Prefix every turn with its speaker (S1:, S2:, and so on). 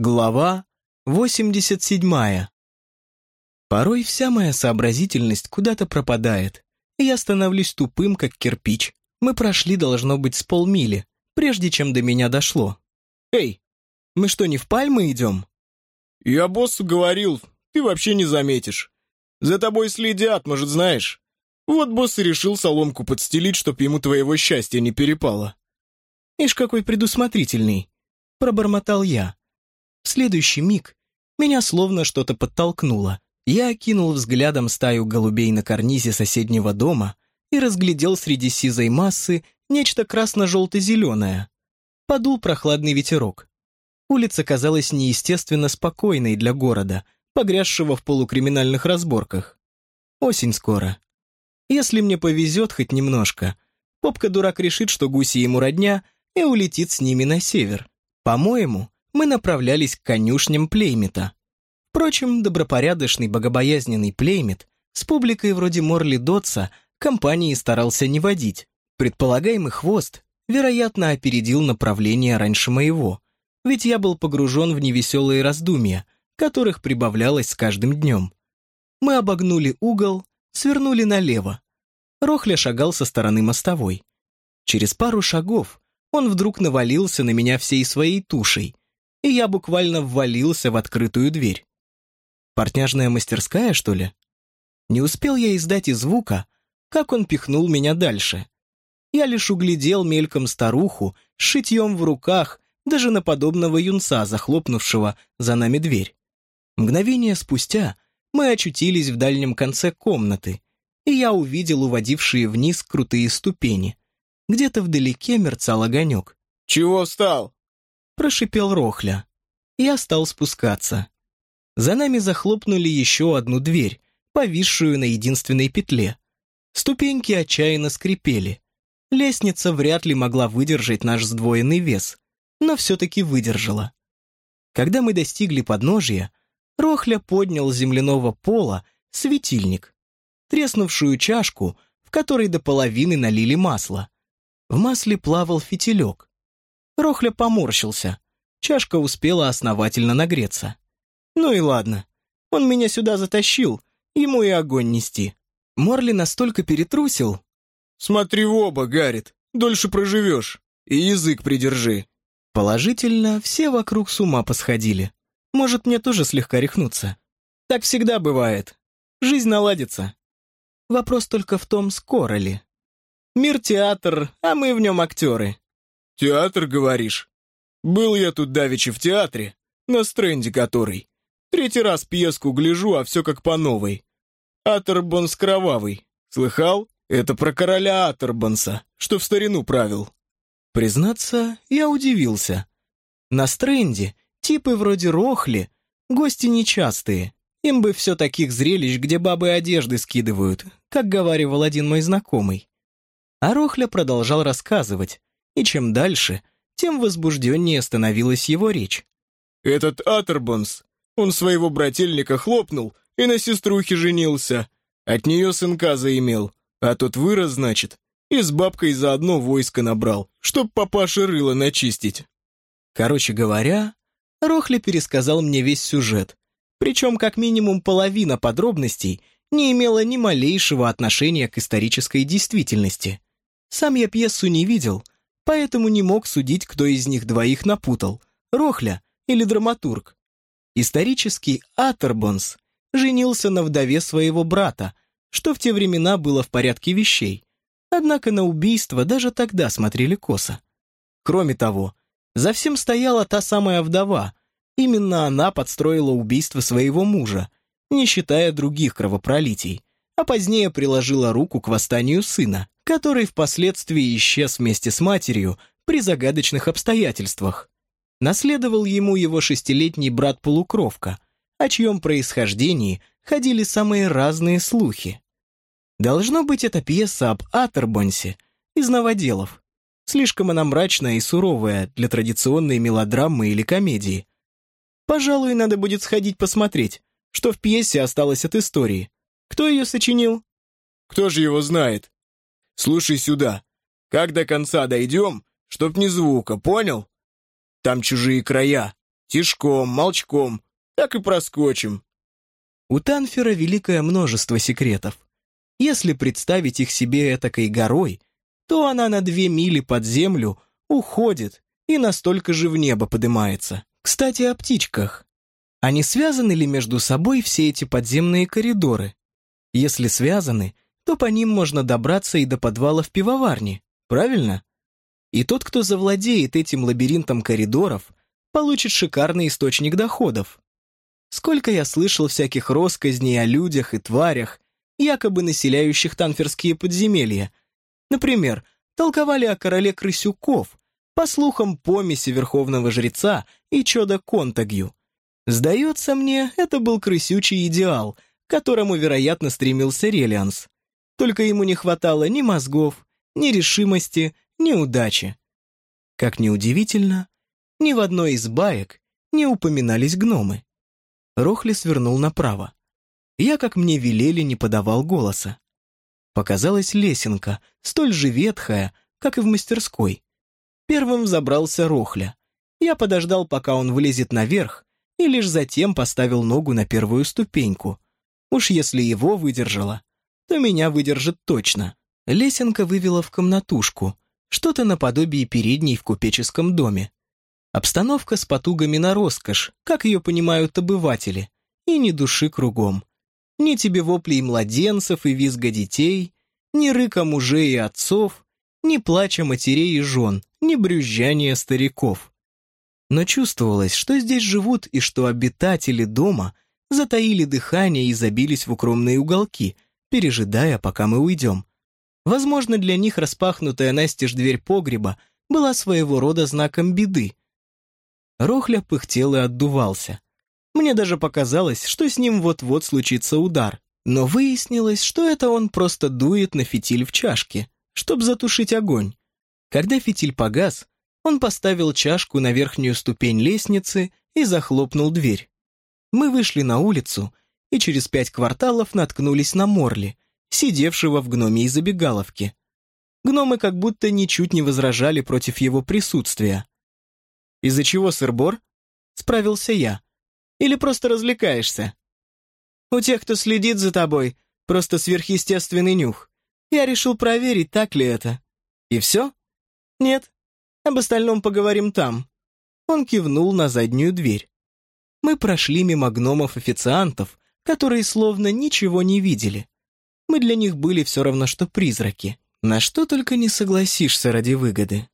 S1: Глава 87. Порой вся моя сообразительность куда-то пропадает, и я становлюсь тупым, как кирпич. Мы прошли, должно быть, с полмили, прежде чем до меня дошло. «Эй, мы что, не в Пальмы идем?»
S2: «Я боссу говорил, ты вообще не заметишь. За тобой следят, может, знаешь. Вот босс и решил соломку подстелить, чтоб ему твоего счастья не перепало».
S1: «Ишь, какой предусмотрительный!» — пробормотал я. Следующий миг меня словно что-то подтолкнуло. Я окинул взглядом стаю голубей на карнизе соседнего дома и разглядел среди сизой массы нечто красно-желто-зеленое. Подул прохладный ветерок. Улица казалась неестественно спокойной для города, погрязшего в полукриминальных разборках. Осень скоро. Если мне повезет хоть немножко, попка-дурак решит, что гуси ему родня, и улетит с ними на север. По-моему, мы направлялись к конюшням Плеймита. Впрочем, добропорядочный, богобоязненный Плеймит с публикой вроде Морли Дотса компании старался не водить. Предполагаемый хвост, вероятно, опередил направление раньше моего, ведь я был погружен в невеселые раздумья, которых прибавлялось с каждым днем. Мы обогнули угол, свернули налево. Рохля шагал со стороны мостовой. Через пару шагов он вдруг навалился на меня всей своей тушей, и я буквально ввалился в открытую дверь. Портняжная мастерская, что ли? Не успел я издать и звука, как он пихнул меня дальше. Я лишь углядел мельком старуху с шитьем в руках, даже на подобного юнца, захлопнувшего за нами дверь. Мгновение спустя мы очутились в дальнем конце комнаты, и я увидел уводившие вниз крутые ступени. Где-то вдалеке мерцал огонек.
S2: «Чего встал?»
S1: Прошипел Рохля. Я стал спускаться. За нами захлопнули еще одну дверь, повисшую на единственной петле. Ступеньки отчаянно скрипели. Лестница вряд ли могла выдержать наш сдвоенный вес, но все-таки выдержала. Когда мы достигли подножия, Рохля поднял с земляного пола светильник, треснувшую чашку, в которой до половины налили масло. В масле плавал фитилек. Рохля поморщился. Чашка успела основательно нагреться. Ну и ладно. Он меня сюда затащил, ему и огонь нести. Морли настолько перетрусил.
S2: «Смотри в оба, Гаррит, дольше проживешь. И язык придержи».
S1: Положительно, все вокруг с ума посходили. Может, мне тоже слегка рехнуться. Так всегда бывает. Жизнь наладится. Вопрос только в том, скоро ли. Мир театр, а мы в нем актеры.
S2: «Театр, говоришь? Был я тут давеча в театре, на стренде который. Третий раз пьеску гляжу, а все как по новой. Атербонс кровавый. Слыхал? Это про короля Атербонса, что в старину правил».
S1: Признаться, я удивился. На стренде типы вроде Рохли, гости нечастые. Им бы все таких зрелищ, где бабы одежды скидывают, как говаривал один мой знакомый. А Рохля продолжал рассказывать, и чем дальше, тем возбужденнее становилась его речь.
S2: «Этот Атербонс, он своего брательника хлопнул и на сеструхе женился. От нее сынка заимел, а тот вырос, значит, и с бабкой заодно войско набрал, чтоб папаше рыло начистить».
S1: Короче говоря, Рохля пересказал мне весь сюжет, причем как минимум половина подробностей не имела ни малейшего отношения к исторической действительности. Сам я пьесу не видел — поэтому не мог судить, кто из них двоих напутал, Рохля или драматург. Исторический Атербонс женился на вдове своего брата, что в те времена было в порядке вещей. Однако на убийство даже тогда смотрели косо. Кроме того, за всем стояла та самая вдова. Именно она подстроила убийство своего мужа, не считая других кровопролитий, а позднее приложила руку к восстанию сына который впоследствии исчез вместе с матерью при загадочных обстоятельствах. Наследовал ему его шестилетний брат-полукровка, о чьем происхождении ходили самые разные слухи. Должно быть, это пьеса об Атербонсе из новоделов. Слишком она мрачная и суровая для традиционной мелодрамы или комедии. Пожалуй, надо будет сходить посмотреть, что в пьесе осталось от истории. Кто ее сочинил?
S2: Кто же его знает? Слушай сюда. Как до конца дойдем, чтоб ни звука, понял? Там чужие края. Тишком, молчком, так и проскочим.
S1: У Танфера великое множество секретов. Если представить их себе этакой горой, то она на две мили под землю уходит и настолько же в небо поднимается. Кстати, о птичках. А не связаны ли между собой все эти подземные коридоры? Если связаны, то по ним можно добраться и до подвала в пивоварне, правильно? И тот, кто завладеет этим лабиринтом коридоров, получит шикарный источник доходов. Сколько я слышал всяких россказней о людях и тварях, якобы населяющих танферские подземелья. Например, толковали о короле крысюков, по слухам помеси верховного жреца и чода Контагью. Сдается мне, это был крысючий идеал, которому, вероятно, стремился Релианс. Только ему не хватало ни мозгов, ни решимости, ни удачи. Как ни удивительно, ни в одной из баек не упоминались гномы. Рохли свернул направо. Я, как мне велели, не подавал голоса. Показалась лесенка, столь же ветхая, как и в мастерской. Первым забрался Рохля. Я подождал, пока он влезет наверх, и лишь затем поставил ногу на первую ступеньку. Уж если его выдержало, то меня выдержит точно. Лесенка вывела в комнатушку, что-то наподобие передней в купеческом доме. Обстановка с потугами на роскошь, как ее понимают обыватели, и ни души кругом. Ни тебе воплей младенцев и визга детей, ни рыка мужей и отцов, ни плача матерей и жен, ни брюзжания стариков но чувствовалось, что здесь живут и что обитатели дома затаили дыхание и забились в укромные уголки, пережидая, пока мы уйдем. Возможно, для них распахнутая настежь дверь погреба была своего рода знаком беды. Рохля пыхтел и отдувался. Мне даже показалось, что с ним вот-вот случится удар, но выяснилось, что это он просто дует на фитиль в чашке, чтобы затушить огонь. Когда фитиль погас, он поставил чашку на верхнюю ступень лестницы и захлопнул дверь. Мы вышли на улицу и через пять кварталов наткнулись на Морли, сидевшего в гномии забегаловке. Гномы как будто ничуть не возражали против его присутствия. «Из-за чего, сыр-бор?» — справился я. «Или просто развлекаешься?» «У тех, кто следит за тобой, просто сверхъестественный нюх. Я решил проверить, так ли это». «И все?» «Нет, об остальном поговорим там». Он кивнул на заднюю дверь. Мы прошли мимо гномов-официантов, которые словно ничего не видели. Мы для них были все равно, что призраки. На что только не согласишься ради выгоды.